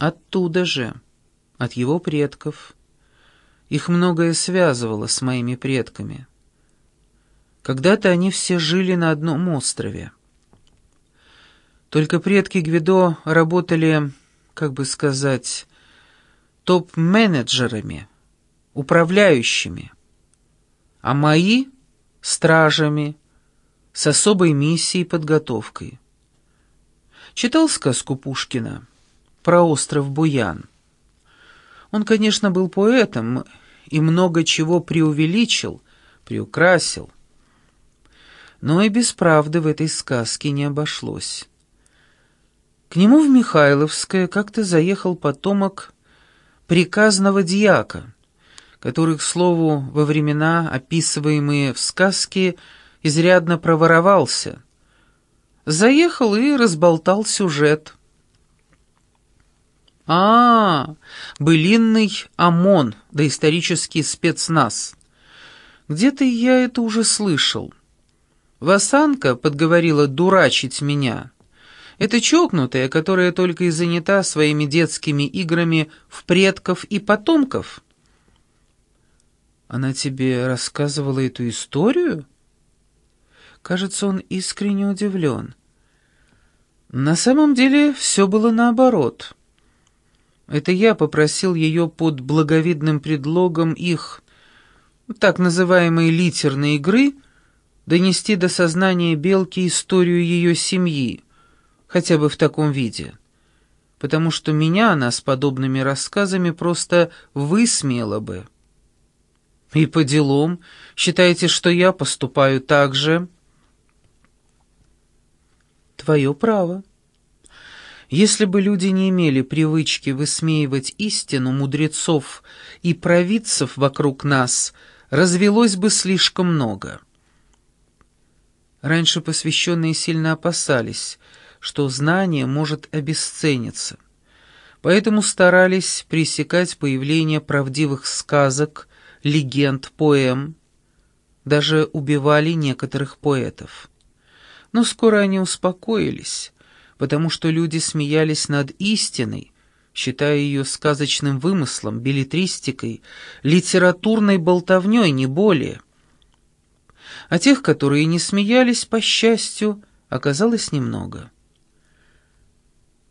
Оттуда же, от его предков. Их многое связывало с моими предками. Когда-то они все жили на одном острове. Только предки Гвидо работали, как бы сказать, топ-менеджерами, управляющими, а мои — стражами, с особой миссией и подготовкой. Читал сказку Пушкина про остров Буян. Он, конечно, был поэтом и много чего преувеличил, приукрасил. Но и без правды в этой сказке не обошлось. К нему в Михайловское как-то заехал потомок приказного дьяка, который, к слову, во времена, описываемые в сказке, изрядно проворовался. Заехал и разболтал сюжет. А, -а, -а былинный ОМОН, доисторический спецназ. Где-то я это уже слышал. Васанка подговорила дурачить меня. Это чокнутая, которая только и занята своими детскими играми в предков и потомков. Она тебе рассказывала эту историю? Кажется, он искренне удивлен. На самом деле все было наоборот. Это я попросил ее под благовидным предлогом их так называемой литерной игры донести до сознания Белки историю ее семьи, хотя бы в таком виде, потому что меня она с подобными рассказами просто высмеяла бы. И по делам считаете, что я поступаю так же?» Твое право. Если бы люди не имели привычки высмеивать истину мудрецов и провидцев вокруг нас, развелось бы слишком много. Раньше посвященные сильно опасались, что знание может обесцениться, поэтому старались пресекать появление правдивых сказок, легенд, поэм, даже убивали некоторых поэтов. Но скоро они успокоились, потому что люди смеялись над истиной, считая ее сказочным вымыслом, билетристикой, литературной болтовней, не более. А тех, которые не смеялись, по счастью, оказалось немного.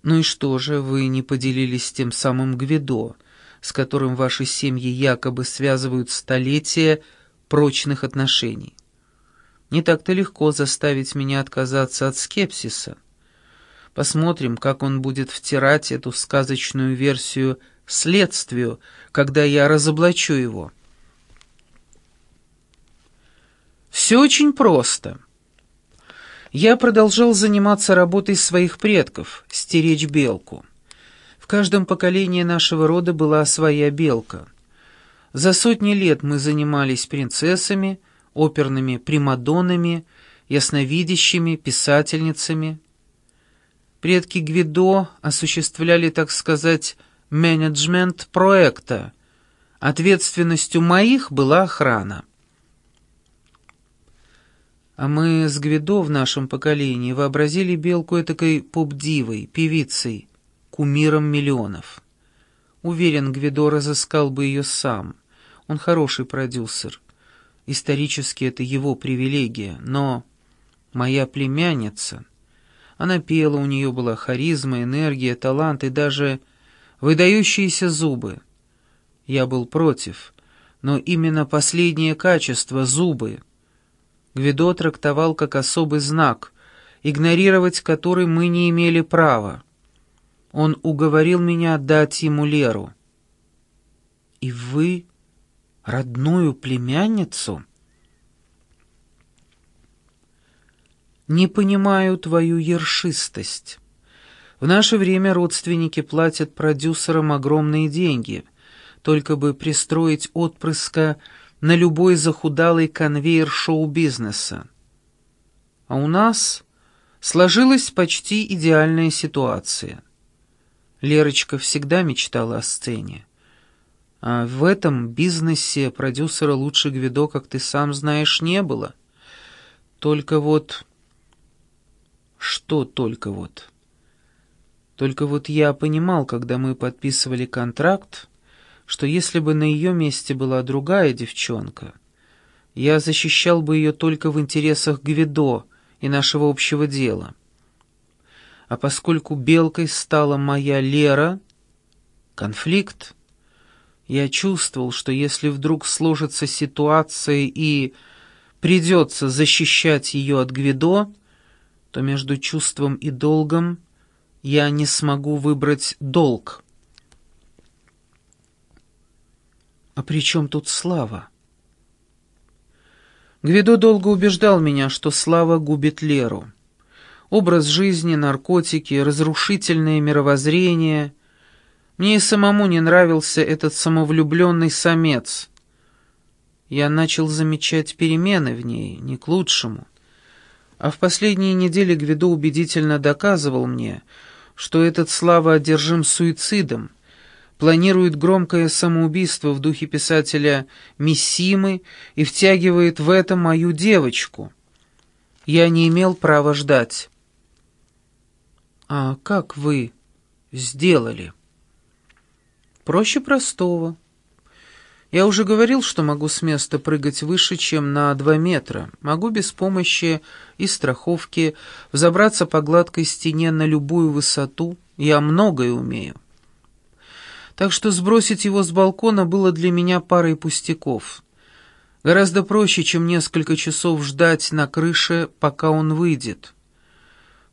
Ну и что же, вы не поделились тем самым Гвидо, с которым ваши семьи якобы связывают столетия прочных отношений? Не так-то легко заставить меня отказаться от скепсиса. Посмотрим, как он будет втирать эту сказочную версию следствию, когда я разоблачу его. Все очень просто. Я продолжал заниматься работой своих предков, стеречь белку. В каждом поколении нашего рода была своя белка. За сотни лет мы занимались принцессами, оперными примадоннами, ясновидящими, писательницами. Предки Гвидо осуществляли, так сказать, менеджмент проекта. Ответственностью моих была охрана. А мы с Гвидо в нашем поколении вообразили Белку этакой поп-дивой, певицей, кумиром миллионов. Уверен, Гвидо разыскал бы ее сам. Он хороший продюсер. Исторически это его привилегия, но моя племянница... Она пела, у нее была харизма, энергия, талант и даже выдающиеся зубы. Я был против, но именно последнее качество — зубы. Гвидо трактовал как особый знак, игнорировать который мы не имели права. Он уговорил меня отдать ему Леру. «И вы родную племянницу? Не понимаю твою ершистость. В наше время родственники платят продюсерам огромные деньги, только бы пристроить отпрыска на любой захудалый конвейер шоу-бизнеса. А у нас сложилась почти идеальная ситуация. Лерочка всегда мечтала о сцене. А в этом бизнесе продюсера лучше Гвидо, как ты сам знаешь, не было. Только вот... Что только вот? Только вот я понимал, когда мы подписывали контракт, что если бы на ее месте была другая девчонка, я защищал бы ее только в интересах Гвидо и нашего общего дела. А поскольку белкой стала моя Лера, конфликт, я чувствовал, что если вдруг сложится ситуация и придется защищать ее от Гвидо, то между чувством и долгом я не смогу выбрать долг. А при чем тут слава? Гвидо долго убеждал меня, что слава губит Леру. Образ жизни, наркотики, разрушительное мировоззрение. Мне и самому не нравился этот самовлюбленный самец. Я начал замечать перемены в ней, не к лучшему. А в последние недели Гвидо убедительно доказывал мне, что этот Слава одержим суицидом, планирует громкое самоубийство в духе писателя Миссимы и втягивает в это мою девочку. Я не имел права ждать. «А как вы сделали?» «Проще простого». Я уже говорил, что могу с места прыгать выше, чем на два метра. Могу без помощи и страховки взобраться по гладкой стене на любую высоту. Я многое умею. Так что сбросить его с балкона было для меня парой пустяков. Гораздо проще, чем несколько часов ждать на крыше, пока он выйдет.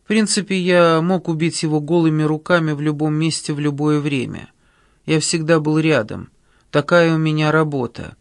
В принципе, я мог убить его голыми руками в любом месте в любое время. Я всегда был рядом. Такая у меня работа.